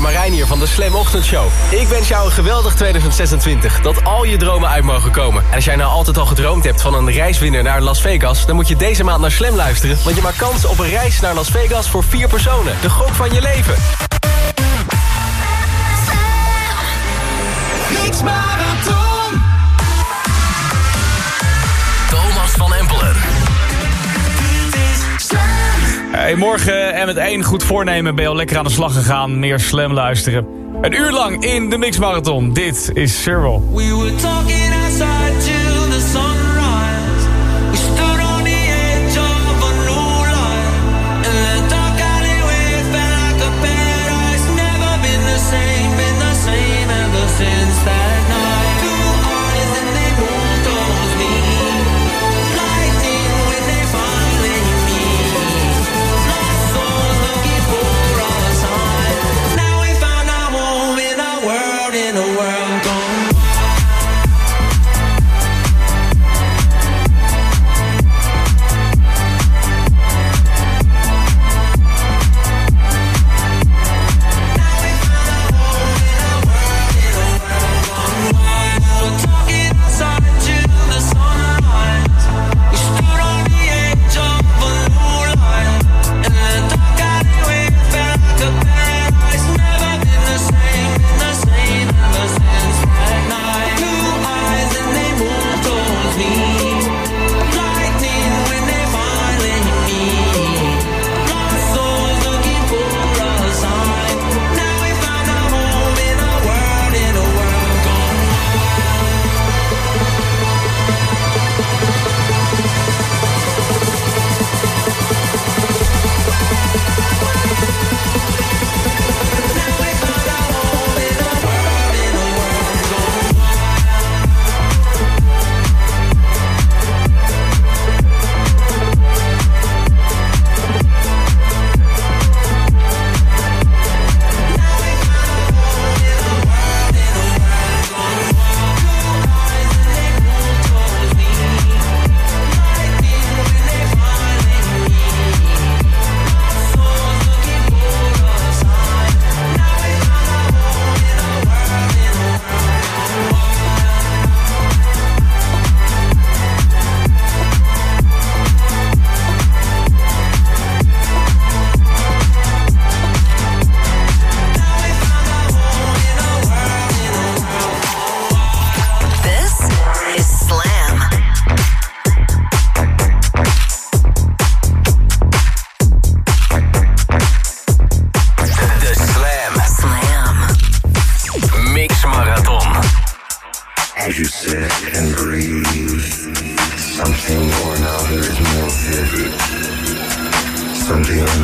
Marijn hier van de Slam Ochtendshow. Ik wens jou een geweldig 2026. Dat al je dromen uit mogen komen. En als jij nou altijd al gedroomd hebt van een reiswinner naar Las Vegas... dan moet je deze maand naar Slam luisteren. Want je maakt kans op een reis naar Las Vegas voor vier personen. De gok van je leven. Hey, morgen en met één goed voornemen ben je al lekker aan de slag gegaan. Meer slam luisteren. Een uur lang in de Mix Marathon. Dit is Cyril. We were talking outside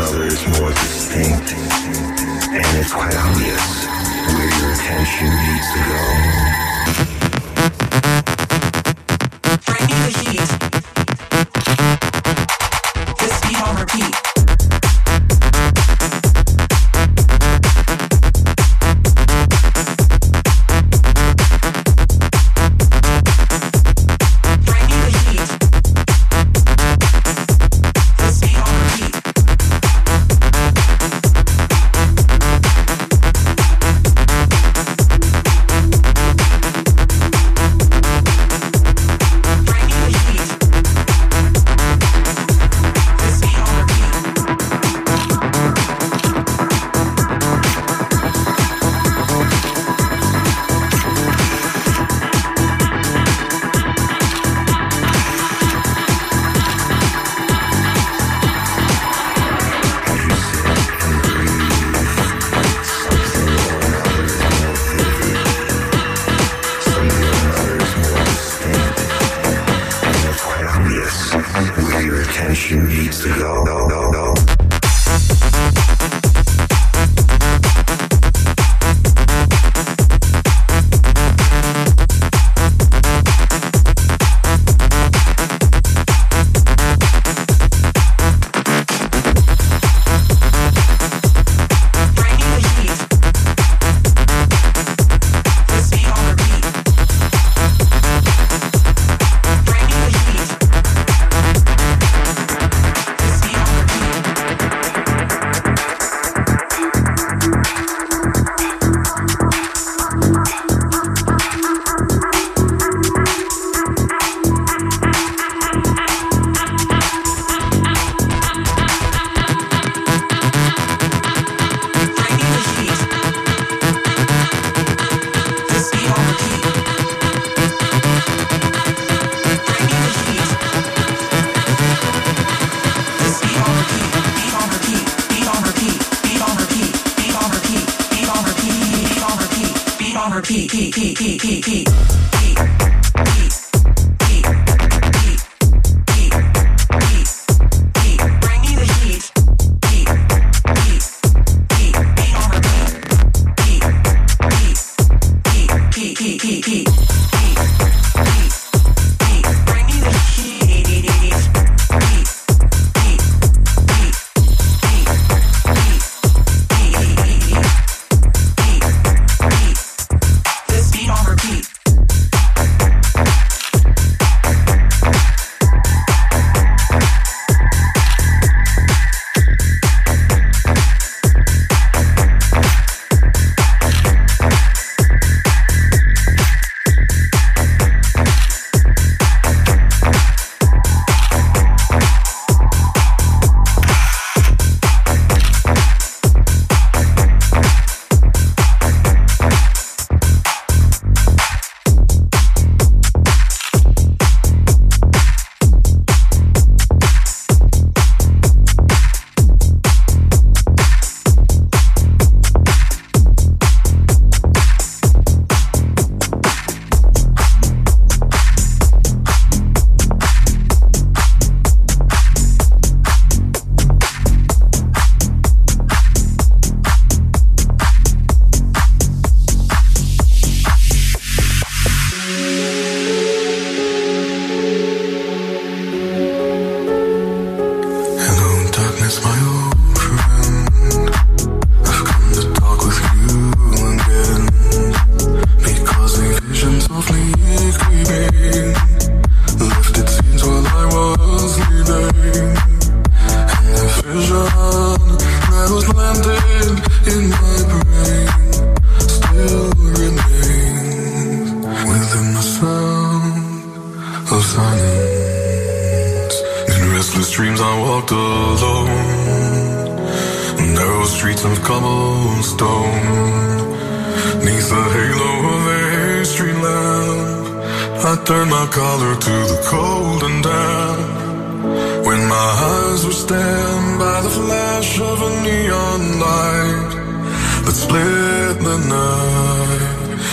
Is more distinct. And it's quite obvious where your attention needs to go.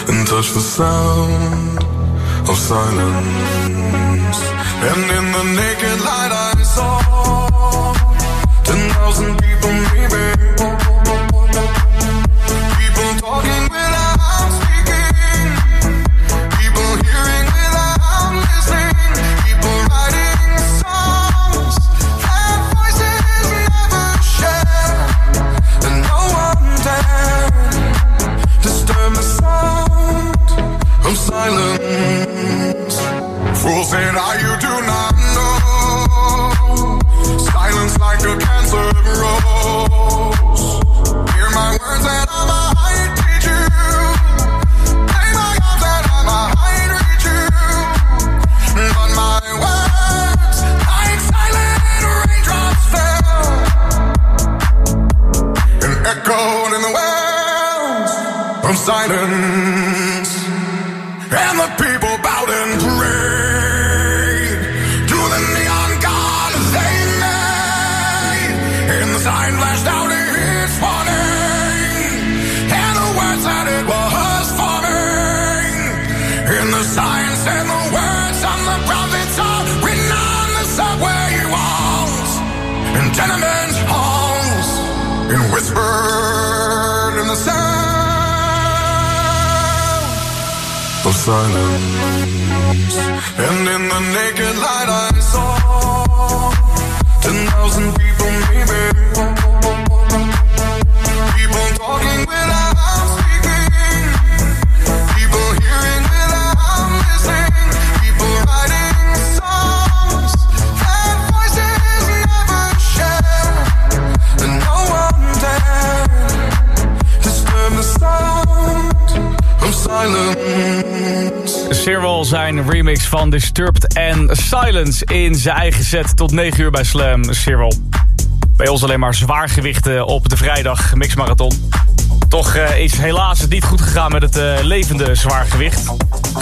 and touch the sound of silence. And in the naked light, I saw 10,000 people, maybe. People talking with silence. Fools and I, you do not know. Silence like a cancer grows. Hear my words and I might teach you. Lay my arms and I might reach you. But my words, like silent raindrops fell. And echoed in the wells of silence. whispered in the sound of silence, and in the naked light I. Remix van Disturbed en Silence in zijn eigen set tot 9 uur bij Slam Cyril. Bij ons alleen maar zwaargewichten op de vrijdag mixmarathon. Toch eh, is helaas het niet goed gegaan met het uh, levende zwaargewicht.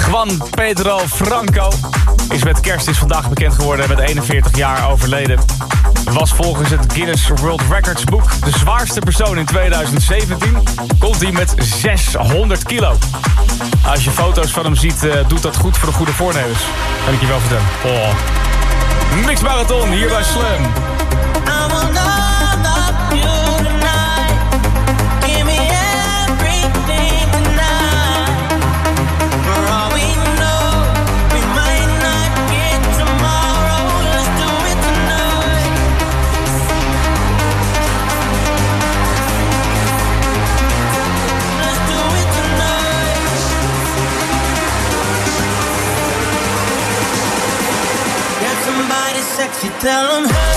Juan Pedro Franco is met kerst is vandaag bekend geworden met 41 jaar overleden. Was volgens het Guinness World Records boek de zwaarste persoon in 2017. Komt hij met 600 kilo. Als je foto's van hem ziet, eh, doet dat goed voor de goede voornemens. Kan ik je wel vertellen. Oh. Mix Marathon hier bij Slam. Sexy, tell 'em hey.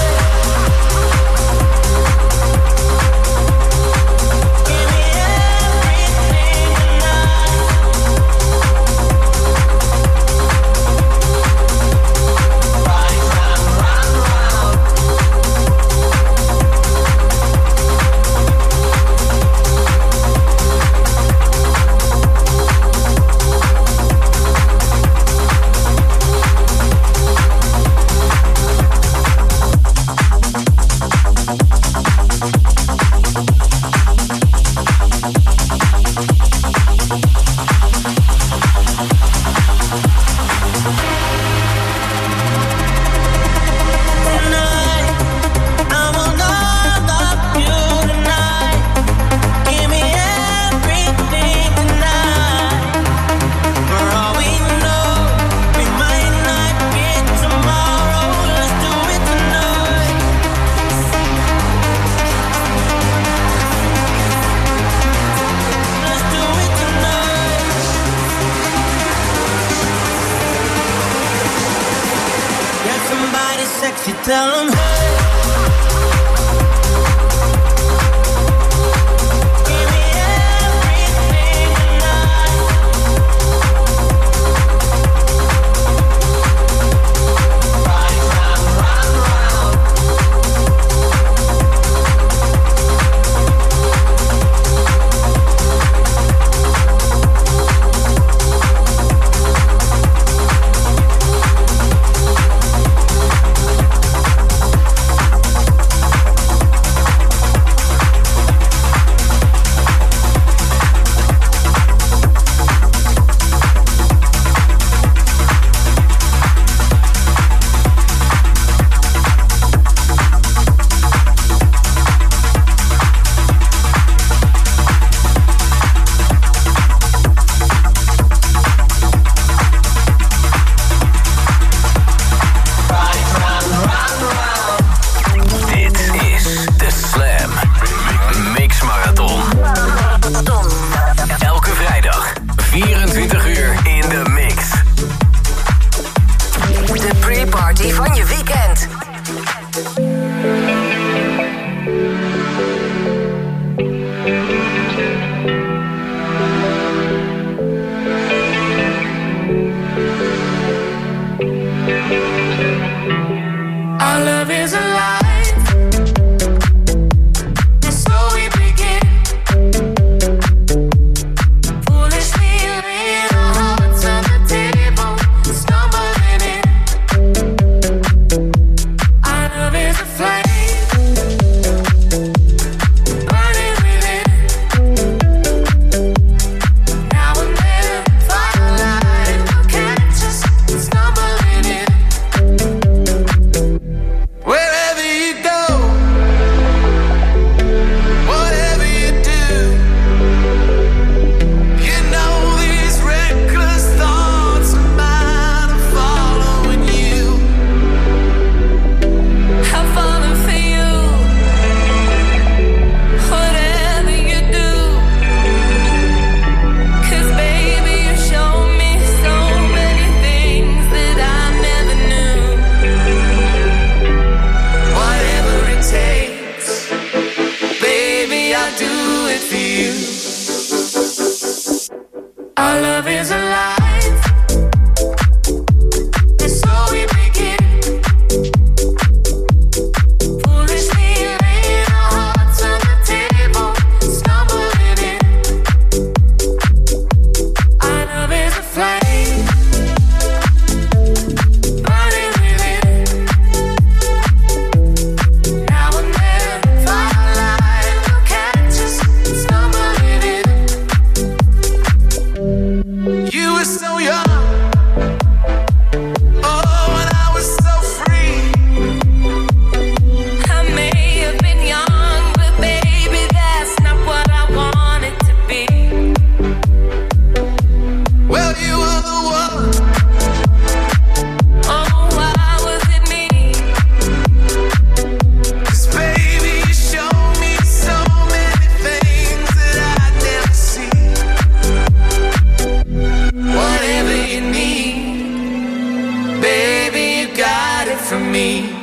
for me.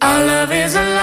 Our love is a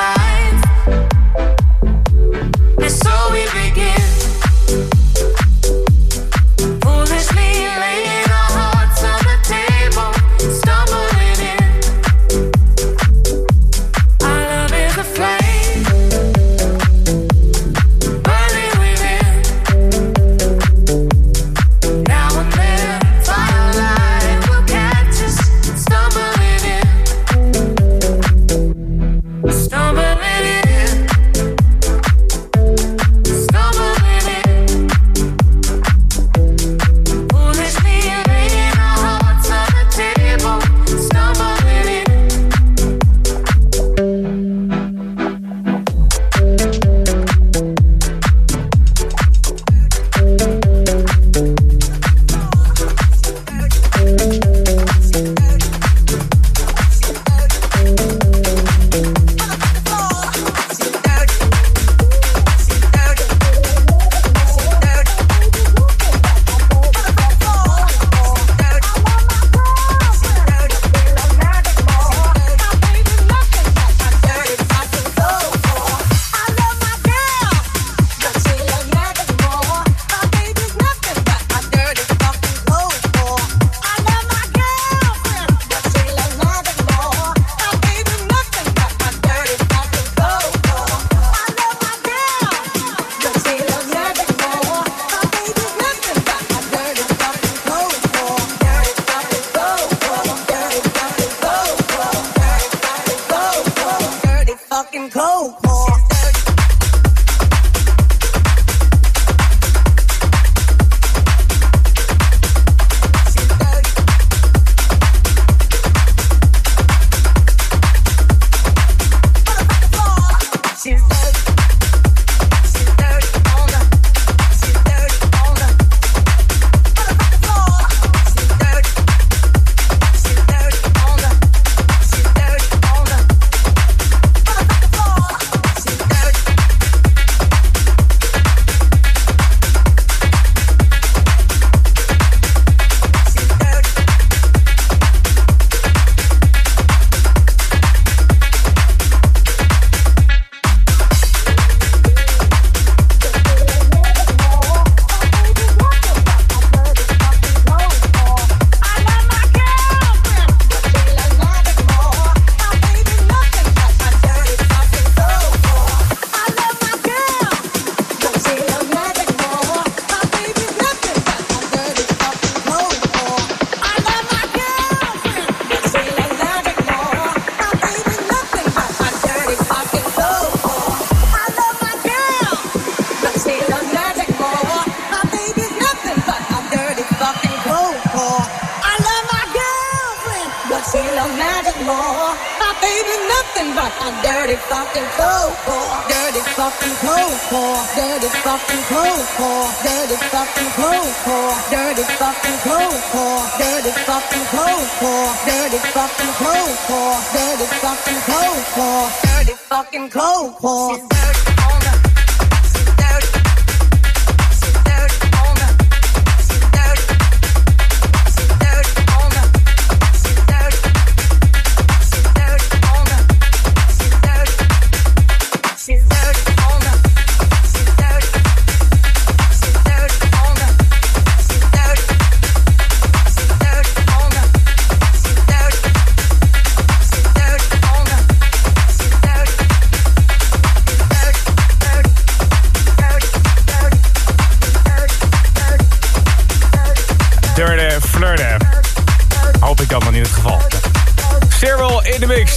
nothing but a dirty fucking cold core. Dirty fucking cold core. Dirty fucking cold core. Dirty fucking cold core. Dirty fucking cold core. Dirty fucking cold core. Dirty fucking cold core. Dirty fucking cold core. Dirty fucking cold core.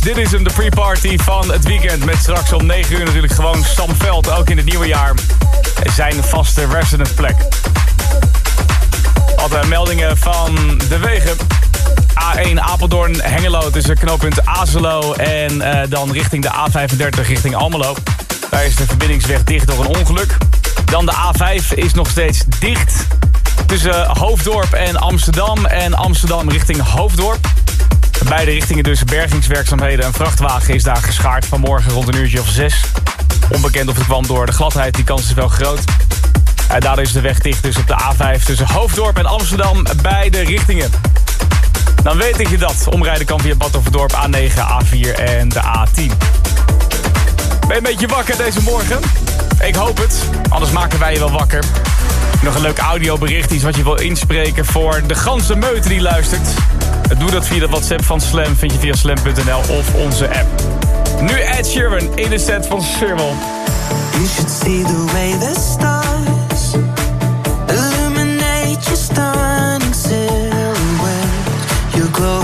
Dit is hem, de pre-party van het weekend. Met straks om 9 uur natuurlijk gewoon Sam Veld. Ook in het nieuwe jaar. Zijn vaste resident plek. Altijd meldingen van de wegen. A1 Apeldoorn Hengelo tussen knooppunt Azelo en eh, dan richting de A35 richting Almelo. Daar is de verbindingsweg dicht door een ongeluk. Dan de A5 is nog steeds dicht tussen Hoofddorp en Amsterdam en Amsterdam richting Hoofddorp. Beide richtingen dus bergingswerkzaamheden. Een vrachtwagen is daar geschaard vanmorgen rond een uurtje of zes. Onbekend of het kwam door de gladheid, die kans is wel groot. En daardoor is de weg dicht dus op de A5 tussen Hoofddorp en Amsterdam. Beide richtingen. Dan weet ik je dat. Omrijden kan via Badhoevedorp A9, A4 en de A10. Ben je een beetje wakker deze morgen? Ik hoop het. Anders maken wij je wel wakker. Nog een leuk audiobericht, iets wat je wil inspreken voor de ganse meute die luistert. Doe dat via de WhatsApp van Slam, vind je via slam.nl of onze app. Nu Ed Sheeran in de set van glowing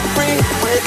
with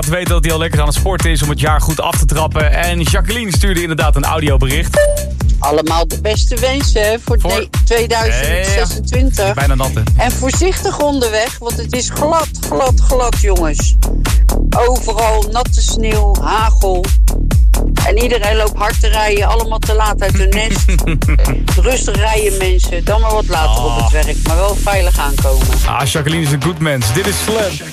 Laat weten dat hij al lekker aan het sporten is om het jaar goed af te trappen. En Jacqueline stuurde inderdaad een audiobericht. Allemaal de beste wensen voor, Voor- de- 2026. Bijna nat, hè? En voorzichtig onderweg, want het is glad, glad, glad, jongens. Overal natte sneeuw, hagel. En iedereen loopt hard te rijden, allemaal te laat uit hun nest. Rustig rijden mensen, dan maar wat later op het werk, maar wel veilig aankomen. Ah, Jacqueline is een goed mens. Dit is Slam.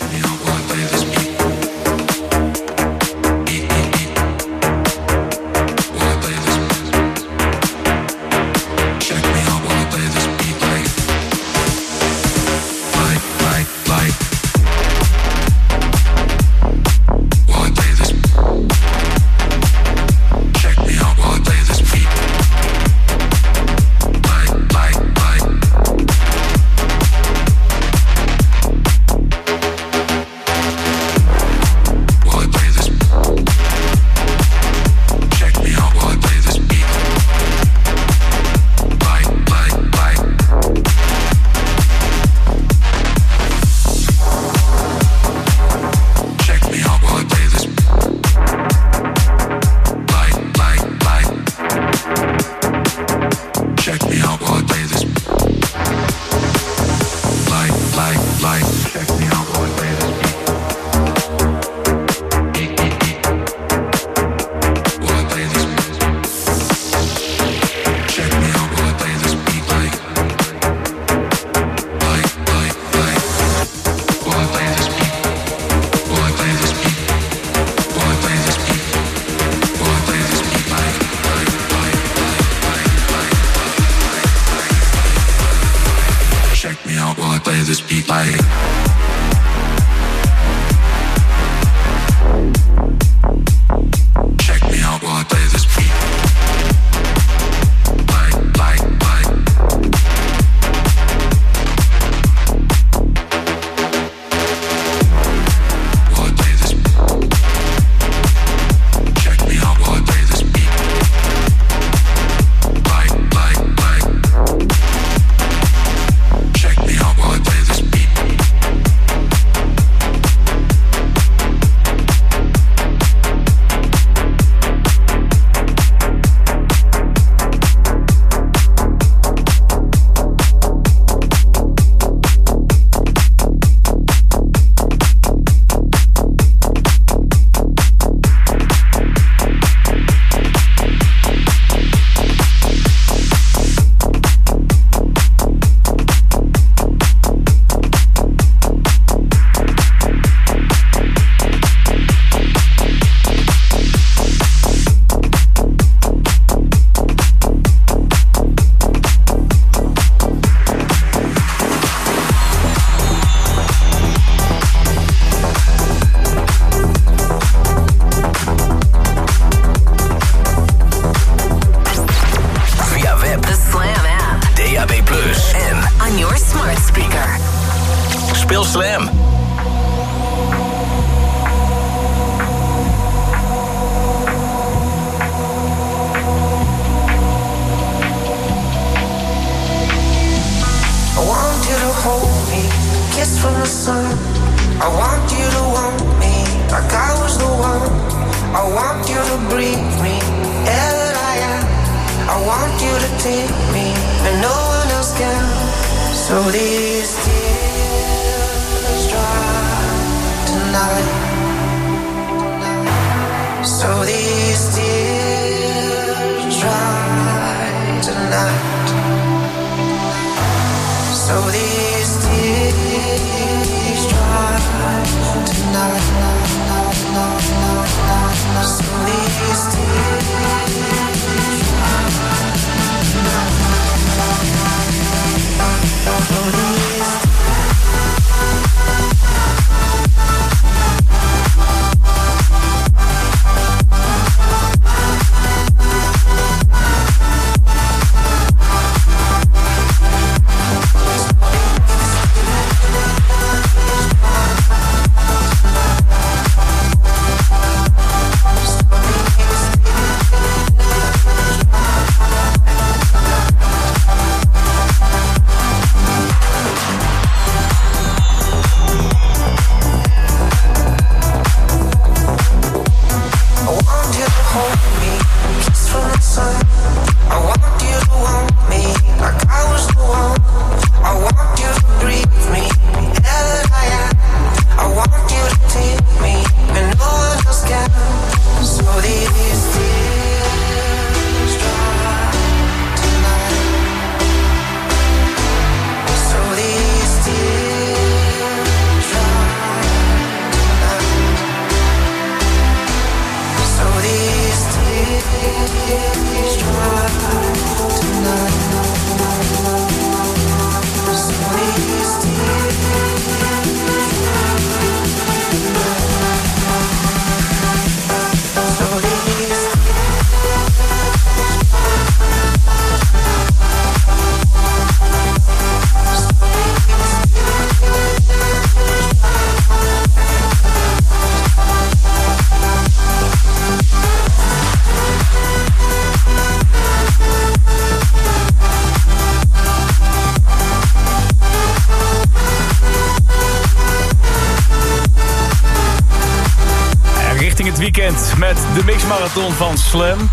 Van Slam.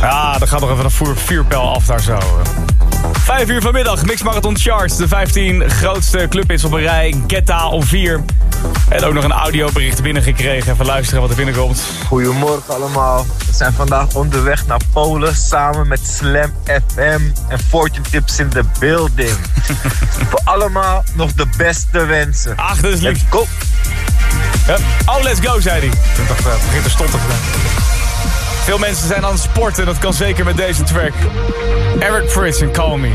Ja, er gaat nog even een vuurpijl af daar zo. Vijf uur vanmiddag, Mixmarathon Charts. De 15 grootste clubhits op een rij. Getta om 4. En ook nog een audiobericht binnengekregen. Even luisteren wat er binnenkomt. Goedemorgen allemaal. We zijn vandaag onderweg naar Polen samen met Slam FM en Fortune Tips in the building. Voor allemaal nog de beste wensen. Ach, dat is lief. Let's go. Oh, let's go, zei hij. Ik dacht, eh, het begint te stotteren. Veel mensen zijn aan het sporten. Dat kan zeker met deze track. Eric Fritz en Call Me.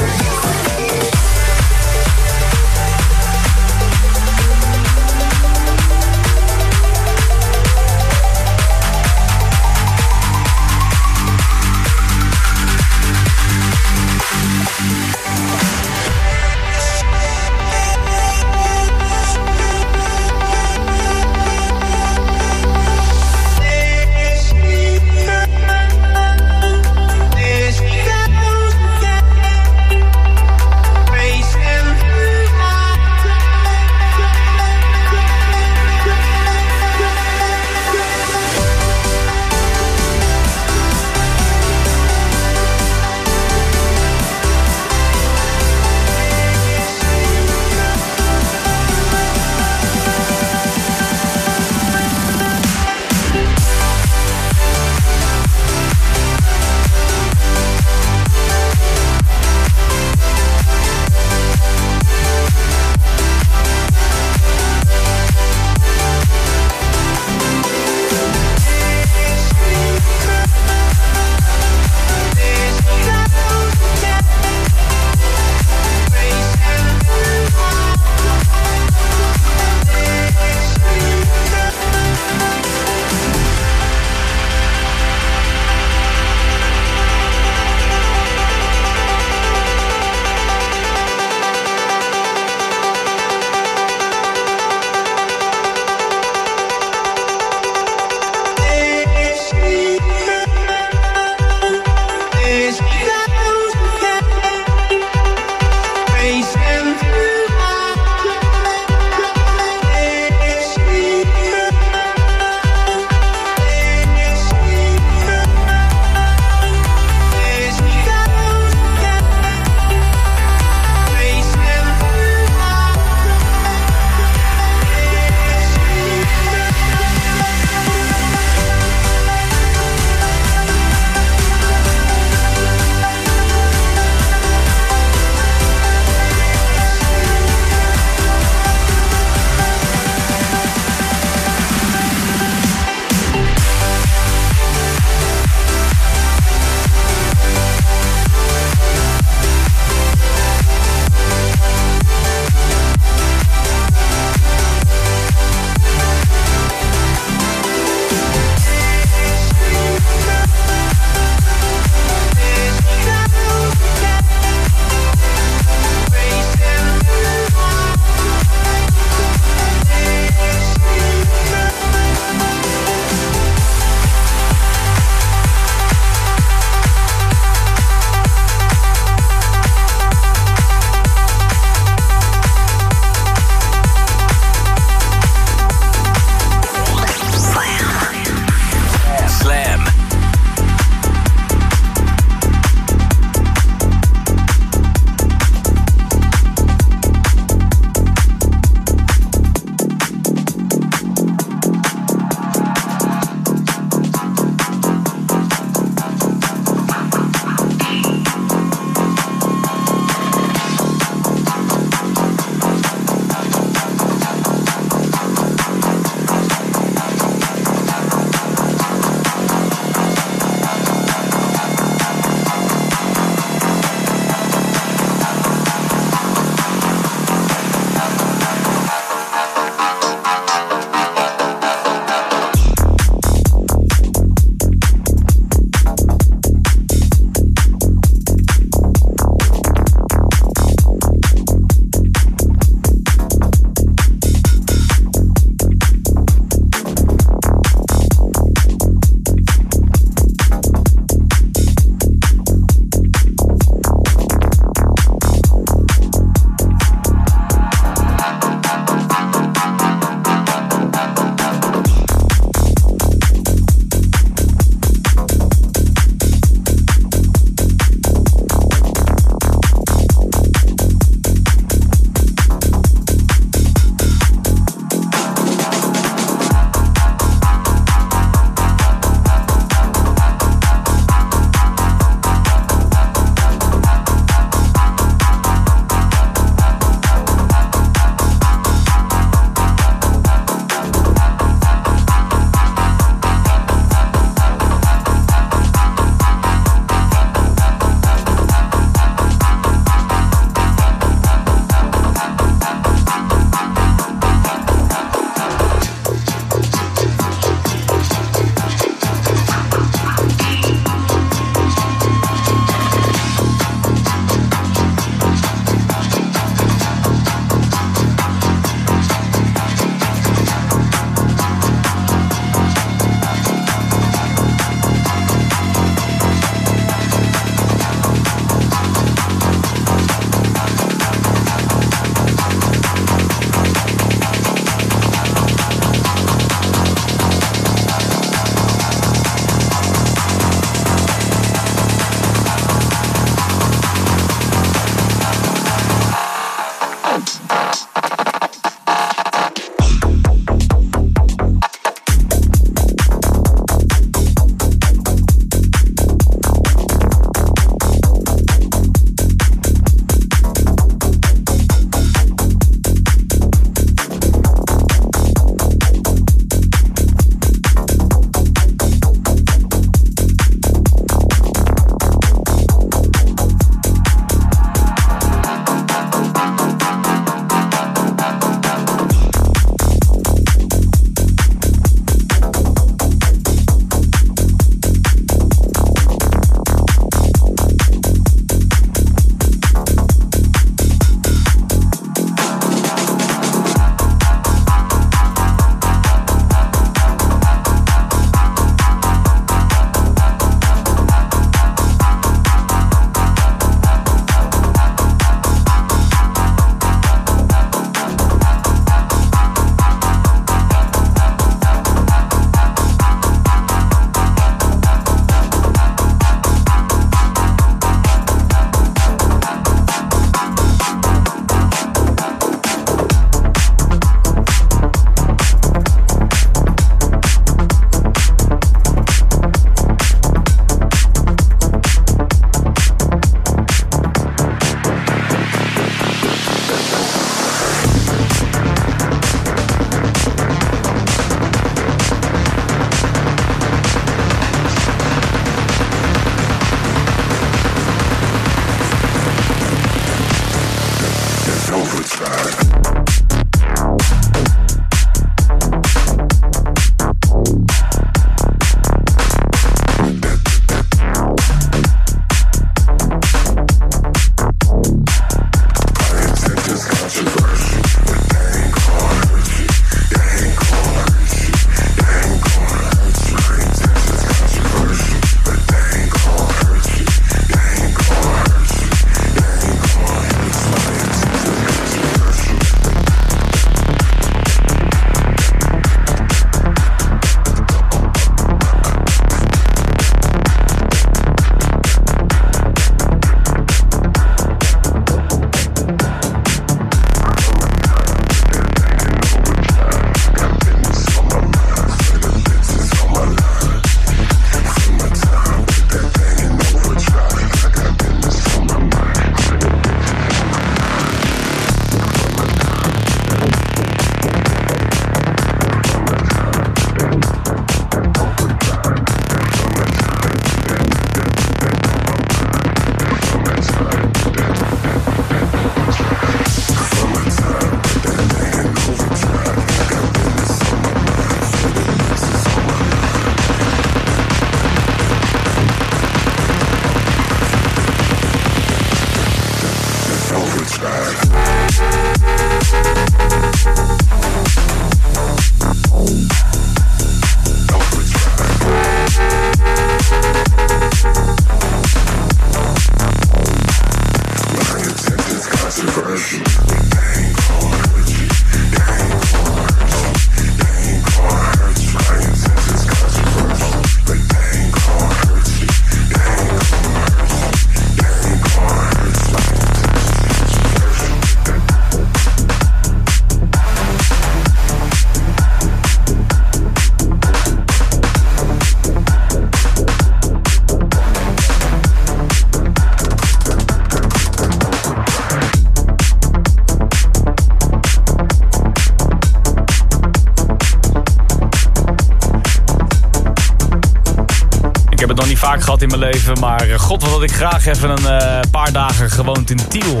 In mijn leven, maar eh, god wat had ik graag even een eh, paar dagen gewoond in Tiel.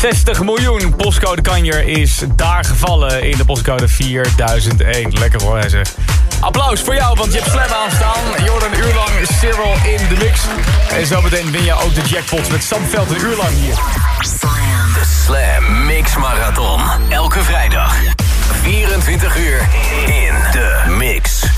60 miljoen postcode kanjer is daar gevallen in de postcode 4001. Lekker hoor, hij. Applaus voor jou, want je hebt Slam aanstaan. Jordan, een uur lang Cyril in de mix. En zometeen win je ook de jackpots met Sam Veld een uur lang hier. De Slam Mix Marathon. Elke vrijdag. 24 uur in de mix.